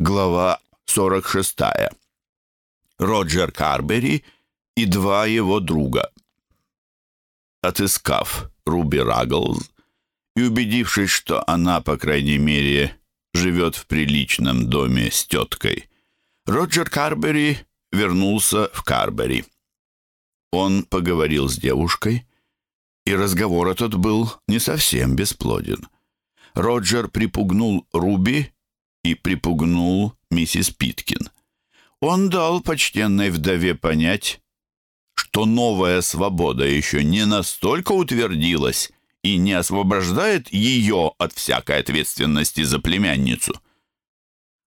Глава 46. Роджер Карбери и два его друга. Отыскав Руби Рагглз и убедившись, что она, по крайней мере, живет в приличном доме с теткой, Роджер Карбери вернулся в Карбери. Он поговорил с девушкой, и разговор этот был не совсем бесплоден. Роджер припугнул Руби и припугнул миссис Питкин. Он дал почтенной вдове понять, что новая свобода еще не настолько утвердилась и не освобождает ее от всякой ответственности за племянницу.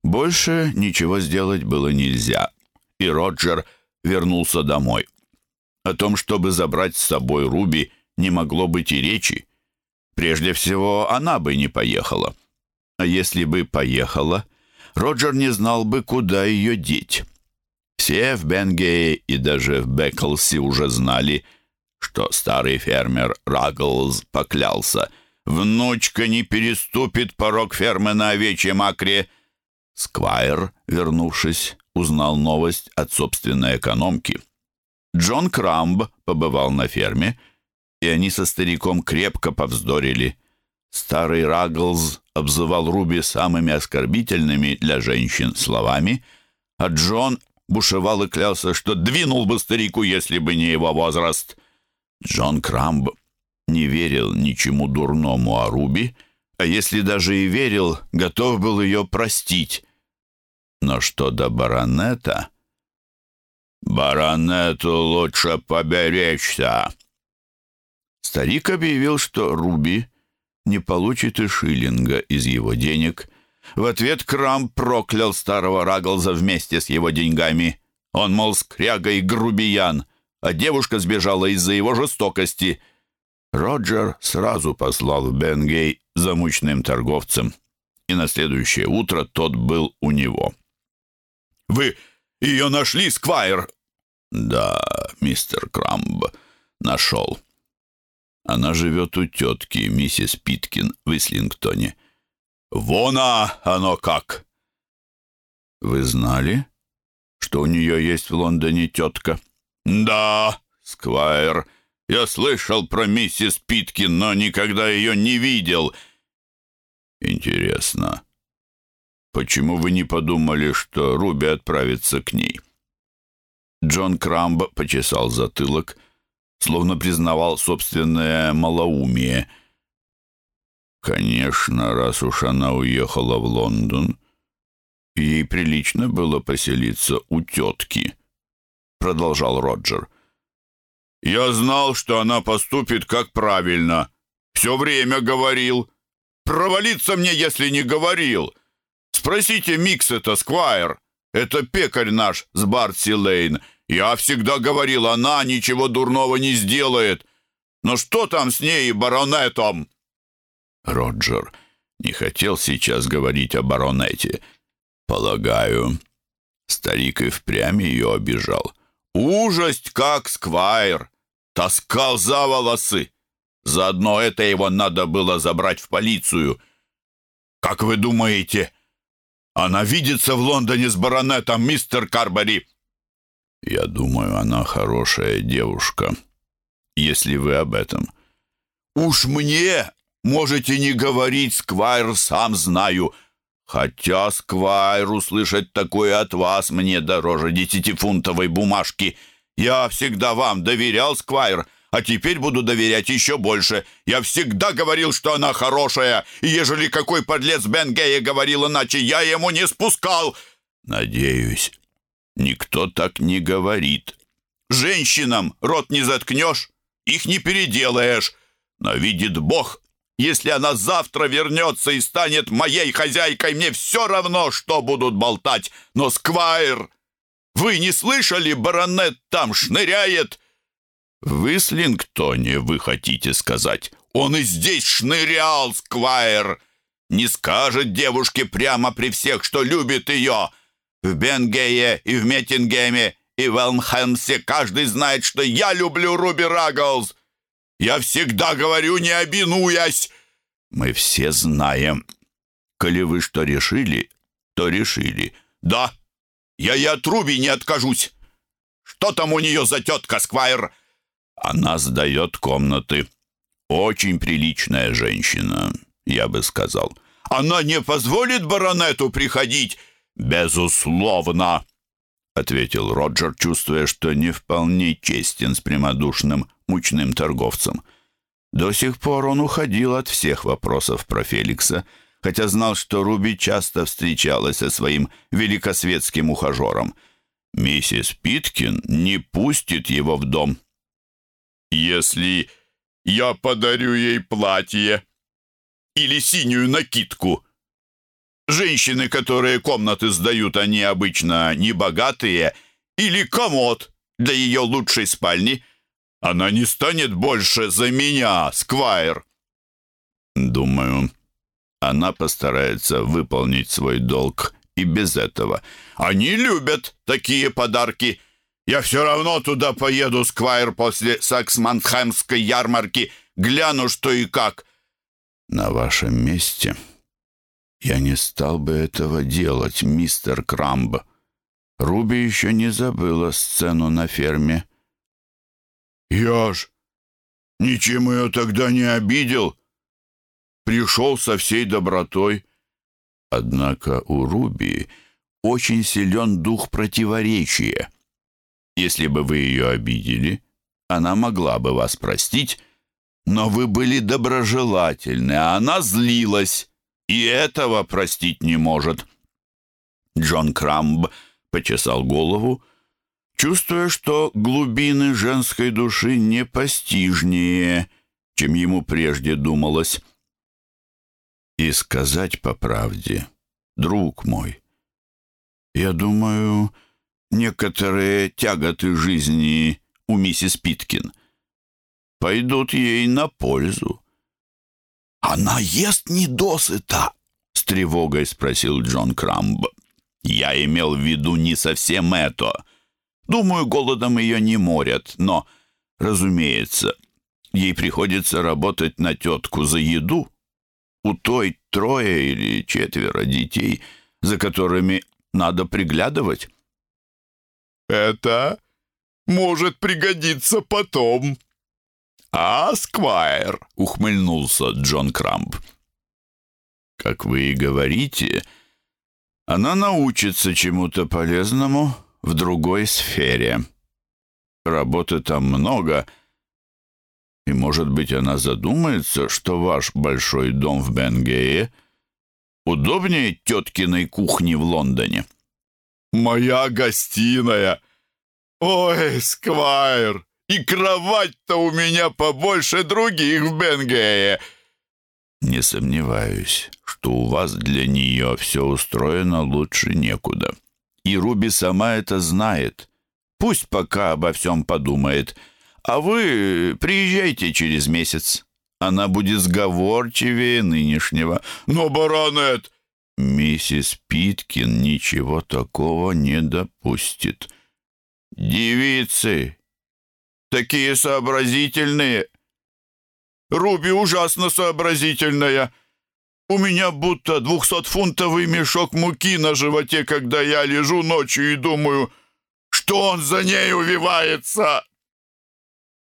Больше ничего сделать было нельзя, и Роджер вернулся домой. О том, чтобы забрать с собой Руби, не могло быть и речи. Прежде всего, она бы не поехала. А если бы поехала, Роджер не знал бы, куда ее деть. Все в Бенгее и даже в Беклсе уже знали, что старый фермер Рагглз поклялся. «Внучка не переступит порог фермы на овечьем акре». Сквайр, вернувшись, узнал новость от собственной экономки. Джон Крамб побывал на ферме, и они со стариком крепко повздорили. Старый Рагглз обзывал Руби самыми оскорбительными для женщин словами, а Джон бушевал и клялся, что двинул бы старику, если бы не его возраст. Джон Крамб не верил ничему дурному о Руби, а если даже и верил, готов был ее простить. Но что до баронета... «Баронету лучше поберечься!» Старик объявил, что Руби не получит и шиллинга из его денег. В ответ Крам проклял старого Рагглза вместе с его деньгами. Он, мол, скряга и грубиян, а девушка сбежала из-за его жестокости. Роджер сразу послал в Бенгей за торговцем, и на следующее утро тот был у него. «Вы ее нашли, Сквайр?» «Да, мистер Крамб, нашел». Она живет у тетки, миссис Питкин, в Ислингтоне. «Вона оно как!» «Вы знали, что у нее есть в Лондоне тетка?» «Да, Сквайр, я слышал про миссис Питкин, но никогда ее не видел». «Интересно, почему вы не подумали, что Руби отправится к ней?» Джон Крамб почесал затылок словно признавал собственное малоумие. Конечно, раз уж она уехала в Лондон, ей прилично было поселиться у тетки, продолжал Роджер. Я знал, что она поступит как правильно. Все время говорил. Провалиться мне, если не говорил. Спросите Миксета, Сквайр. Это пекарь наш с Бартси Лейн. Я всегда говорил, она ничего дурного не сделает. Но что там с ней и баронетом?» Роджер не хотел сейчас говорить о баронете. «Полагаю, старик и впрямь ее обижал. Ужасть, как сквайр! Таскал за волосы! Заодно это его надо было забрать в полицию. Как вы думаете, она видится в Лондоне с баронетом, мистер Карбери?» Я думаю, она хорошая девушка, если вы об этом. Уж мне можете не говорить, Сквайр, сам знаю. Хотя, Сквайр, услышать такое от вас мне дороже десятифунтовой бумажки. Я всегда вам доверял, Сквайр, а теперь буду доверять еще больше. Я всегда говорил, что она хорошая, и ежели какой подлец Бенгея говорил иначе, я ему не спускал. Надеюсь, Никто так не говорит. Женщинам рот не заткнешь, их не переделаешь. Но видит Бог, если она завтра вернется и станет моей хозяйкой, мне все равно, что будут болтать. Но, Сквайр, вы не слышали, баронет там шныряет? В Ислингтоне, вы хотите сказать? Он и здесь шнырял, Сквайр. Не скажет девушке прямо при всех, что любит ее, — в Бенгее и в Меттингеме и в Элмхэмсе каждый знает, что я люблю Руби Рагглз. Я всегда говорю, не обинуясь. Мы все знаем. Коли вы что решили, то решили. «Да, я и от Руби не откажусь. Что там у нее за тетка, Сквайр?» «Она сдает комнаты. Очень приличная женщина, я бы сказал. Она не позволит баронету приходить?» «Безусловно!» — ответил Роджер, чувствуя, что не вполне честен с прямодушным мучным торговцем. До сих пор он уходил от всех вопросов про Феликса, хотя знал, что Руби часто встречалась со своим великосветским ухажером. Миссис Питкин не пустит его в дом. «Если я подарю ей платье или синюю накидку», Женщины, которые комнаты сдают, они обычно небогатые, или комод для ее лучшей спальни. Она не станет больше за меня, Сквайр. Думаю, она постарается выполнить свой долг и без этого. Они любят такие подарки. Я все равно туда поеду, Сквайр, после Саксманхаймской ярмарки. Гляну, что и как. На вашем месте «Я не стал бы этого делать, мистер Крамб. Руби еще не забыла сцену на ферме». «Я ж ничем ее тогда не обидел. Пришел со всей добротой». Однако у Руби очень силен дух противоречия. Если бы вы ее обидели, она могла бы вас простить, но вы были доброжелательны, а она злилась и этого простить не может. Джон Крамб почесал голову, чувствуя, что глубины женской души непостижнее, чем ему прежде думалось. И сказать по правде, друг мой, я думаю, некоторые тяготы жизни у миссис Питкин пойдут ей на пользу. «Она ест недосыта?» — с тревогой спросил Джон Крамб. «Я имел в виду не совсем это. Думаю, голодом ее не морят, но, разумеется, ей приходится работать на тетку за еду. У той трое или четверо детей, за которыми надо приглядывать». «Это может пригодиться потом», «А, Сквайр!» — ухмыльнулся Джон Крамп. «Как вы и говорите, она научится чему-то полезному в другой сфере. Работы там много, и, может быть, она задумается, что ваш большой дом в Бенгее удобнее теткиной кухни в Лондоне». «Моя гостиная! Ой, Сквайр!» И кровать-то у меня побольше других в Бенгее. Не сомневаюсь, что у вас для нее все устроено лучше некуда. И Руби сама это знает. Пусть пока обо всем подумает. А вы приезжайте через месяц. Она будет сговорчивее нынешнего. Но, баронет... Миссис Питкин ничего такого не допустит. Девицы, Такие сообразительные. Руби ужасно сообразительная. У меня будто двухсотфунтовый мешок муки на животе, когда я лежу ночью и думаю, что он за ней увивается.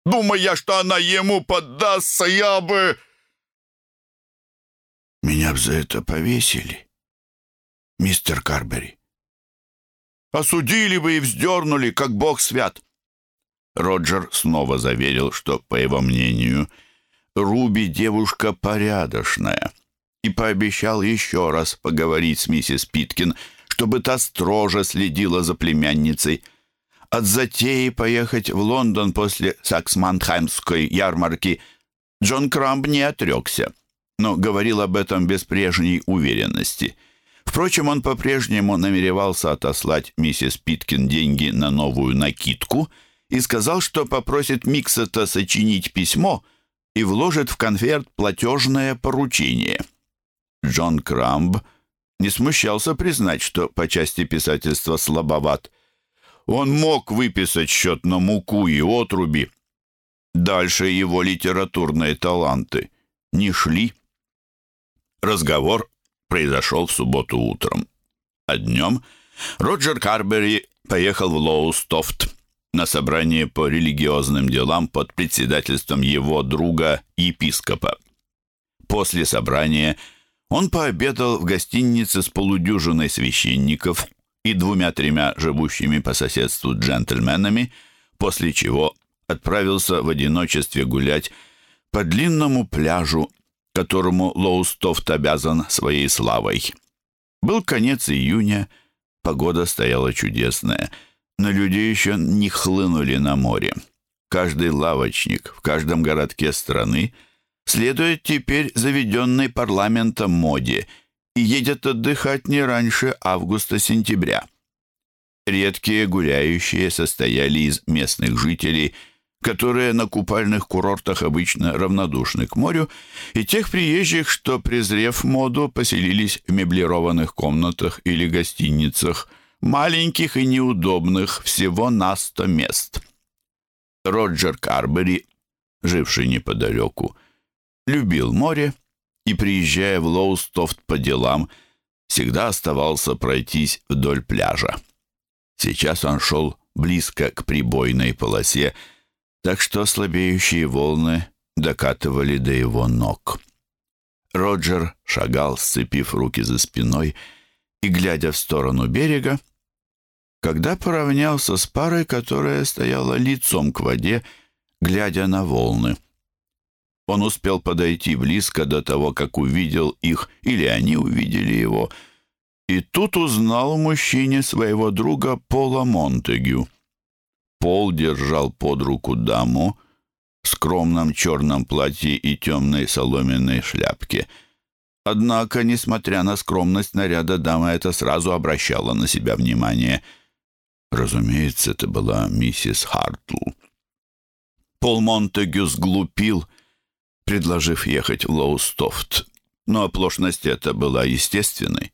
Думая, что она ему поддастся, я бы... Меня б за это повесили, мистер Карбери. Осудили бы и вздернули, как бог свят. Роджер снова заверил, что, по его мнению, Руби девушка порядочная, и пообещал еще раз поговорить с миссис Питкин, чтобы та строже следила за племянницей. От затеи поехать в Лондон после Саксманхаймской ярмарки Джон Крамб не отрекся, но говорил об этом без прежней уверенности. Впрочем, он по-прежнему намеревался отослать миссис Питкин деньги на новую накидку — и сказал, что попросит Миксета сочинить письмо и вложит в конверт платежное поручение. Джон Крамб не смущался признать, что по части писательства слабоват. Он мог выписать счет на муку и отруби. Дальше его литературные таланты не шли. Разговор произошел в субботу утром. А днем Роджер Карбери поехал в Лоустофт на собрание по религиозным делам под председательством его друга епископа. После собрания он пообедал в гостинице с полудюжиной священников и двумя-тремя живущими по соседству джентльменами, после чего отправился в одиночестве гулять по длинному пляжу, которому Лоустофт обязан своей славой. Был конец июня, погода стояла чудесная, но люди еще не хлынули на море. Каждый лавочник в каждом городке страны следует теперь заведенной парламентом моде и едет отдыхать не раньше августа-сентября. Редкие гуляющие состояли из местных жителей – которые на купальных курортах обычно равнодушны к морю, и тех приезжих, что, презрев моду, поселились в меблированных комнатах или гостиницах, маленьких и неудобных, всего на сто мест. Роджер Карбери, живший неподалеку, любил море и, приезжая в Лоустофт по делам, всегда оставался пройтись вдоль пляжа. Сейчас он шел близко к прибойной полосе, так что слабеющие волны докатывали до его ног. Роджер шагал, сцепив руки за спиной и глядя в сторону берега, когда поравнялся с парой, которая стояла лицом к воде, глядя на волны. Он успел подойти близко до того, как увидел их, или они увидели его, и тут узнал мужчине своего друга Пола Монтегю. Пол держал под руку даму в скромном черном платье и темной соломенной шляпке. Однако, несмотря на скромность наряда, дама это сразу обращала на себя внимание. Разумеется, это была миссис Хартл. Пол Монтегю сглупил, предложив ехать в Лоустофт, но оплошность эта была естественной.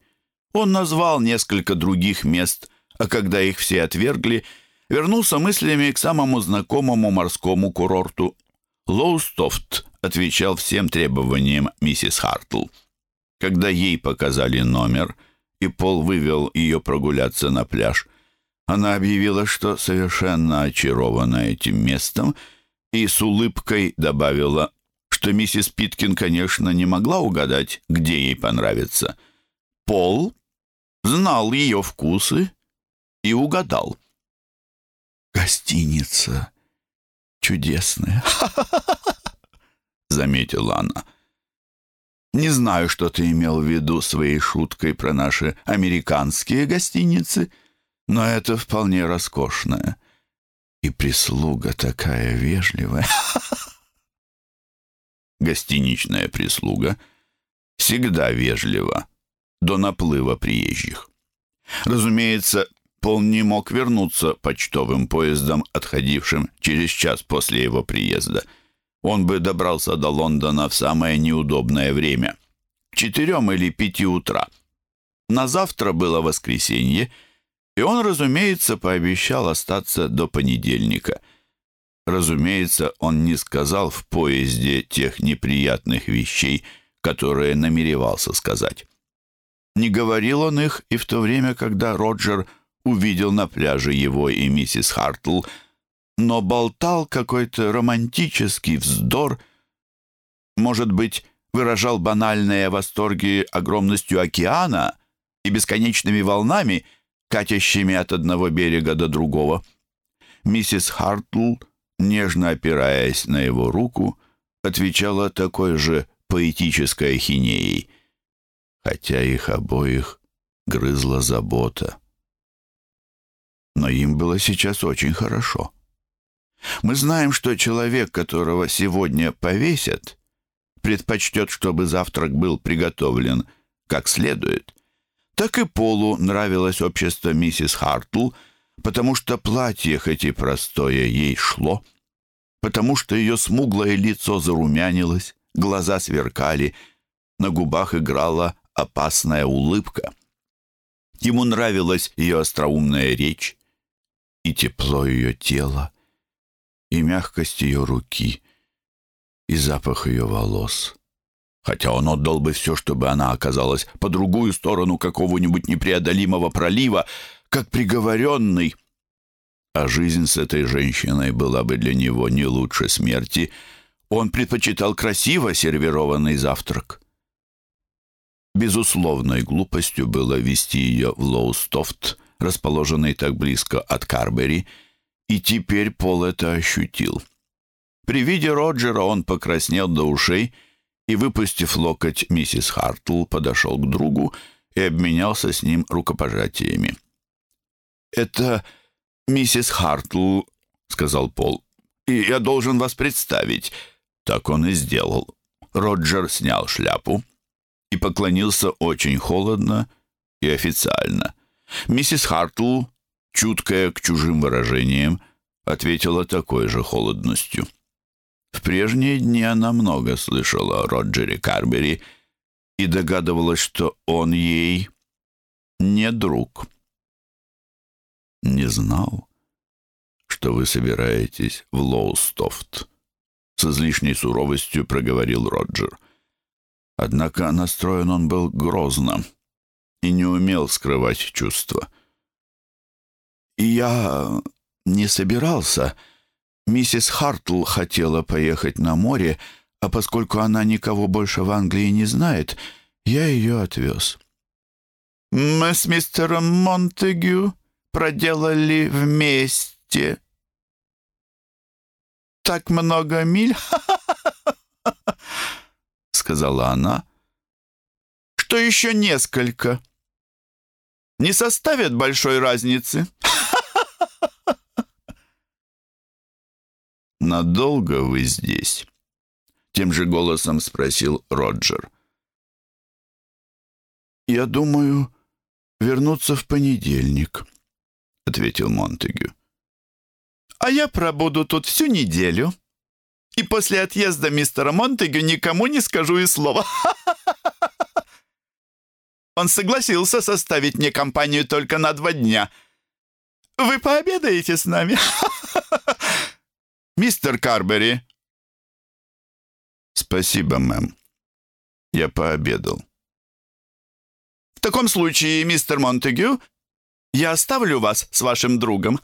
Он назвал несколько других мест, а когда их все отвергли — вернулся мыслями к самому знакомому морскому курорту. Лоустофт отвечал всем требованиям миссис Хартл. Когда ей показали номер, и Пол вывел ее прогуляться на пляж, она объявила, что совершенно очарована этим местом, и с улыбкой добавила, что миссис Питкин, конечно, не могла угадать, где ей понравится. Пол знал ее вкусы и угадал. «Гостиница чудесная», — заметила она. «Не знаю, что ты имел в виду своей шуткой про наши американские гостиницы, но это вполне роскошная. И прислуга такая вежливая». Гостиничная прислуга всегда вежлива до наплыва приезжих. Разумеется, Пол не мог вернуться почтовым поездом, отходившим через час после его приезда. Он бы добрался до Лондона в самое неудобное время — четырем или пяти утра. На завтра было воскресенье, и он, разумеется, пообещал остаться до понедельника. Разумеется, он не сказал в поезде тех неприятных вещей, которые намеревался сказать. Не говорил он их и в то время, когда Роджер – увидел на пляже его и миссис Хартл, но болтал какой-то романтический вздор, может быть, выражал банальные восторги огромностью океана и бесконечными волнами, катящими от одного берега до другого. Миссис Хартл, нежно опираясь на его руку, отвечала такой же поэтической ахинеей, хотя их обоих грызла забота но им было сейчас очень хорошо. Мы знаем, что человек, которого сегодня повесят, предпочтет, чтобы завтрак был приготовлен как следует. Так и Полу нравилось общество миссис Хартл, потому что платье, хоть и простое, ей шло, потому что ее смуглое лицо зарумянилось, глаза сверкали, на губах играла опасная улыбка. Ему нравилась ее остроумная речь, и тепло ее тела, и мягкость ее руки, и запах ее волос. хотя он отдал бы все, чтобы она оказалась по другую сторону какого-нибудь непреодолимого пролива, как приговоренный. А жизнь с этой женщиной была бы для него не лучше смерти. Он предпочитал красиво сервированный завтрак. Безусловной глупостью было вести ее в Лоустофт, расположенный так близко от Карбери, и теперь Пол это ощутил. При виде Роджера он покраснел до ушей и, выпустив локоть миссис Хартл, подошел к другу и обменялся с ним рукопожатиями. «Это миссис Хартл», — сказал Пол, — «и я должен вас представить». Так он и сделал. Роджер снял шляпу и поклонился очень холодно и официально. Миссис Хартл, чуткая к чужим выражениям, ответила такой же холодностью. В прежние дни она много слышала о Роджере Карбери и догадывалась, что он ей не друг. «Не знал, что вы собираетесь в Лоустофт», — с излишней суровостью проговорил Роджер. Однако настроен он был грозно и не умел скрывать чувства. «Я не собирался», Миссис Хартл хотела поехать на море, а поскольку она никого больше в Англии не знает, я ее отвез. «Мы с мистером Монтегю проделали вместе так много миль, — сказала она, — что еще несколько. Не составит большой разницы. «Надолго вы здесь?» Тем же голосом спросил Роджер. «Я думаю, вернуться в понедельник», — ответил Монтегю. «А я пробуду тут всю неделю. И после отъезда мистера Монтегю никому не скажу и слова. Он согласился составить мне компанию только на два дня. Вы пообедаете с нами?» Мистер Карбери!» «Спасибо, мэм. Я пообедал». «В таком случае, мистер Монтегю, я оставлю вас с вашим другом.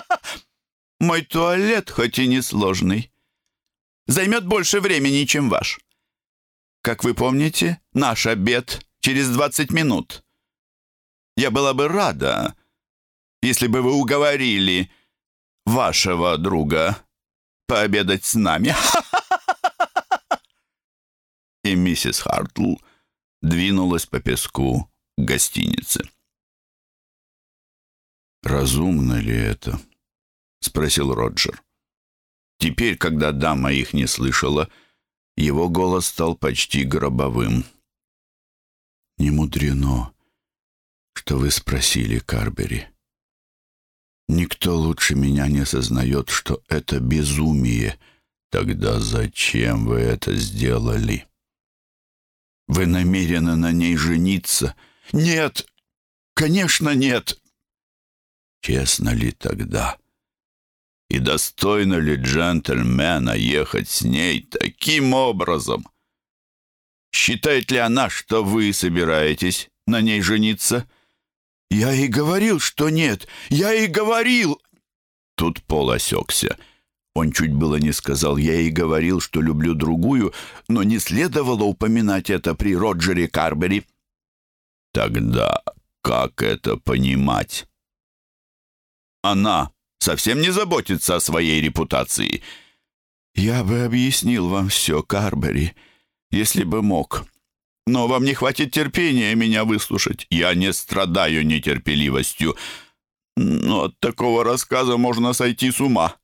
Мой туалет, хоть и несложный, займет больше времени, чем ваш. Как вы помните, наш обед через 20 минут. Я была бы рада, если бы вы уговорили вашего друга пообедать с нами. И миссис Хартл двинулась по песку к гостинице. «Разумно ли это?» — спросил Роджер. Теперь, когда дама их не слышала, его голос стал почти гробовым. «Не мудрено, что вы спросили Карбери. Никто лучше меня не сознает, что это безумие. Тогда зачем вы это сделали? Вы намерены на ней жениться? Нет! Конечно, нет! Честно ли тогда? И достойно ли джентльмена ехать с ней таким образом? Считает ли она, что вы собираетесь на ней жениться?» «Я и говорил, что нет! Я и говорил!» Тут Пол осекся. Он чуть было не сказал «я и говорил, что люблю другую», но не следовало упоминать это при Роджере Карбери. «Тогда как это понимать?» «Она совсем не заботится о своей репутации». «Я бы объяснил вам все, Карбери, если бы мог но вам не хватит терпения меня выслушать. Я не страдаю нетерпеливостью. Но от такого рассказа можно сойти с ума.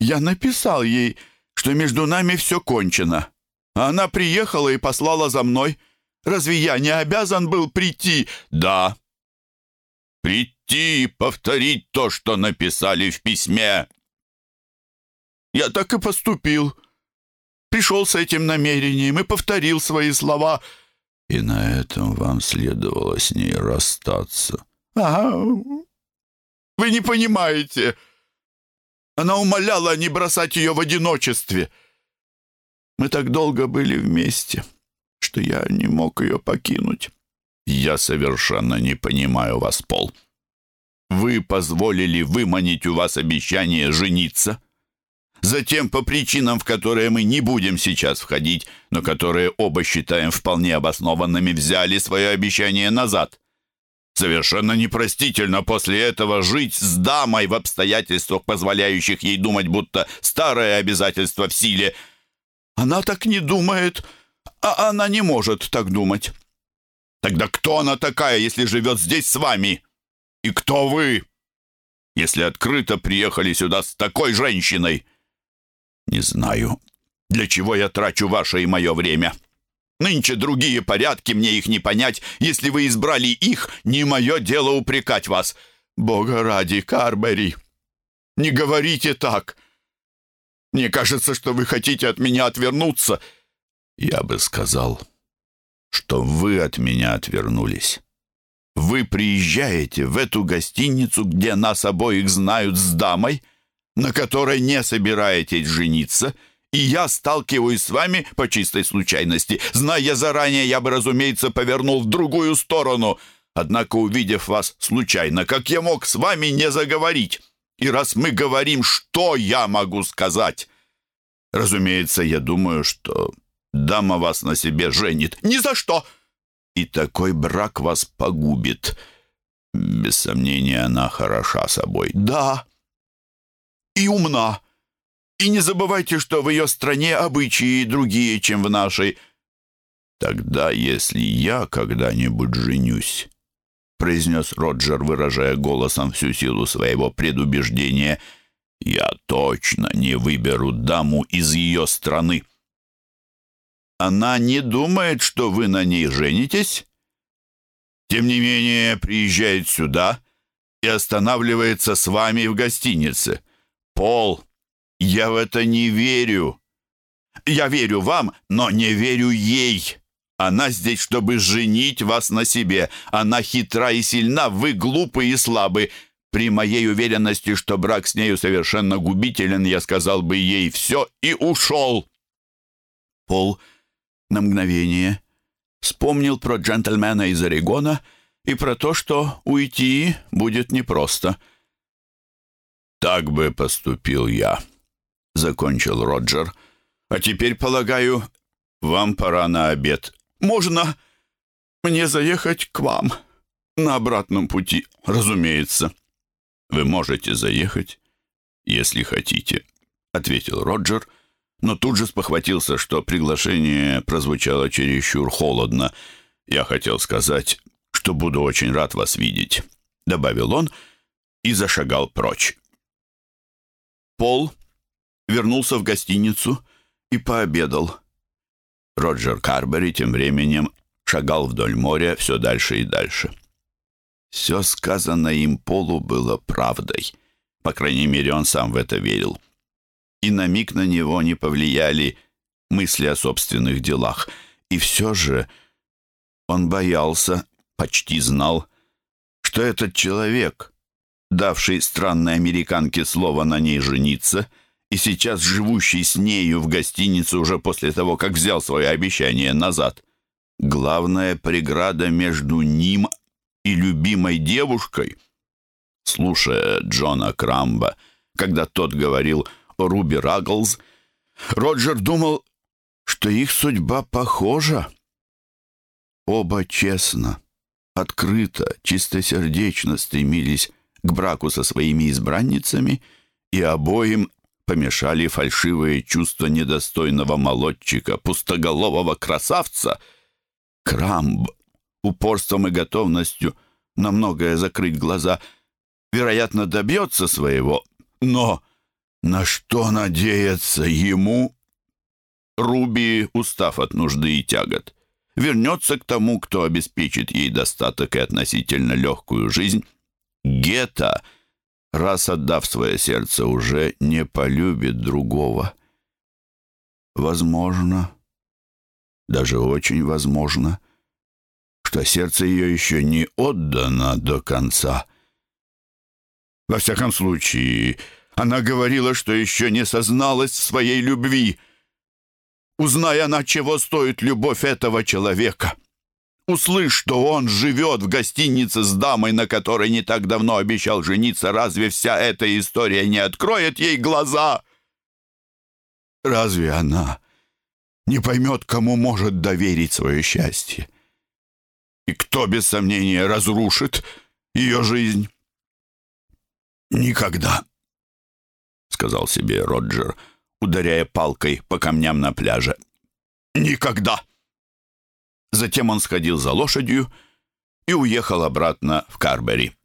Я написал ей, что между нами все кончено. Она приехала и послала за мной. Разве я не обязан был прийти? Да. Прийти и повторить то, что написали в письме. Я так и поступил. Пришел с этим намерением и повторил свои слова — и на этом вам следовало с ней расстаться. Ага. Вы не понимаете. Она умоляла не бросать ее в одиночестве. Мы так долго были вместе. что я не мог ее покинуть. Я совершенно не понимаю вас, Пол. Вы позволили выманить у вас обещание жениться. Затем, по причинам, в которые мы не будем сейчас входить, но которые оба считаем вполне обоснованными, взяли свое обещание назад. Совершенно непростительно после этого жить с дамой в обстоятельствах, позволяющих ей думать, будто старое обязательство в силе. Она так не думает, а она не может так думать. Тогда кто она такая, если живет здесь с вами? И кто вы, если открыто приехали сюда с такой женщиной? Не знаю, для чего я трачу ваше и мое время. Нынче другие порядки, мне их не понять. Если вы избрали их, не мое дело упрекать вас. Бога ради, Карбери, не говорите так. Мне кажется, что вы хотите от меня отвернуться. Я бы сказал, что вы от меня отвернулись. Вы приезжаете в эту гостиницу, где нас обоих знают с дамой, на которой не собираетесь жениться, и я сталкиваюсь с вами по чистой случайности. Зная заранее, я бы, разумеется, повернул в другую сторону. Однако, увидев вас случайно, как я мог с вами не заговорить? И раз мы говорим, что я могу сказать? Разумеется, я думаю, что дама вас на себе женит. Ни за что! И такой брак вас погубит. Без сомнения, она хороша собой. Да, и умна. И не забывайте, что в ее стране обычаи другие, чем в нашей. Тогда, если я когда-нибудь женюсь, произнес Роджер, выражая голосом всю силу своего предубеждения, я точно не выберу даму из ее страны. Она не думает, что вы на ней женитесь? Тем не менее, приезжает сюда и останавливается с вами в гостинице. Пол, я в это не верю. Я верю вам, но не верю ей. Она здесь, чтобы женить вас на себе. Она хитра и сильна, вы глупы и слабы. При моей уверенности, что брак с нею совершенно губителен, я сказал бы ей все и ушел. Пол на мгновение вспомнил про джентльмена из Орегона и про то, что уйти будет непросто — «Так бы поступил я», — закончил Роджер. «А теперь, полагаю, вам пора на обед. Можно мне заехать к вам на обратном пути, разумеется». «Вы можете заехать, если хотите», — ответил Роджер, но тут же спохватился, что приглашение прозвучало чересчур холодно. «Я хотел сказать, что буду очень рад вас видеть», — добавил он и зашагал прочь. Пол вернулся в гостиницу и пообедал. Роджер Карбери тем временем шагал вдоль моря все дальше и дальше. Все сказанное им Полу было правдой. По крайней мере, он сам в это верил. И на миг на него не повлияли мысли о собственных делах. И все же он боялся, почти знал, что этот человек, давший странной американке слово на ней жениться, и сейчас живущий с нею в гостинице уже после того, как взял свое обещание назад. Главная преграда между ним и любимой девушкой. Слушая Джона Крамба, когда тот говорил о Руби Рагглз, Роджер думал, что их судьба похожа. Оба честно, открыто, чистосердечно стремились к браку со своими избранницами, и обоим помешали фальшивые чувства недостойного молодчика, пустоголового красавца. Крамб упорством и готовностью на многое закрыть глаза, вероятно, добьется своего, но на что надеяться ему? Руби, устав от нужды и тягот, вернется к тому, кто обеспечит ей достаток и относительно легкую жизнь, Гетто, раз отдав свое сердце, уже не полюбит другого. Возможно, даже очень возможно, что сердце ее еще не отдано до конца. Во всяком случае, она говорила, что еще не созналась в своей любви. Узнай она, чего стоит любовь этого человека. Услышь, что он живет в гостинице с дамой, на которой не так давно обещал жениться. Разве вся эта история не откроет ей глаза? Разве она не поймет, кому может доверить свое счастье? И кто, без сомнения, разрушит ее жизнь? «Никогда», — сказал себе Роджер, ударяя палкой по камням на пляже. «Никогда!» Затем он сходил за лошадью и уехал обратно в Карбери.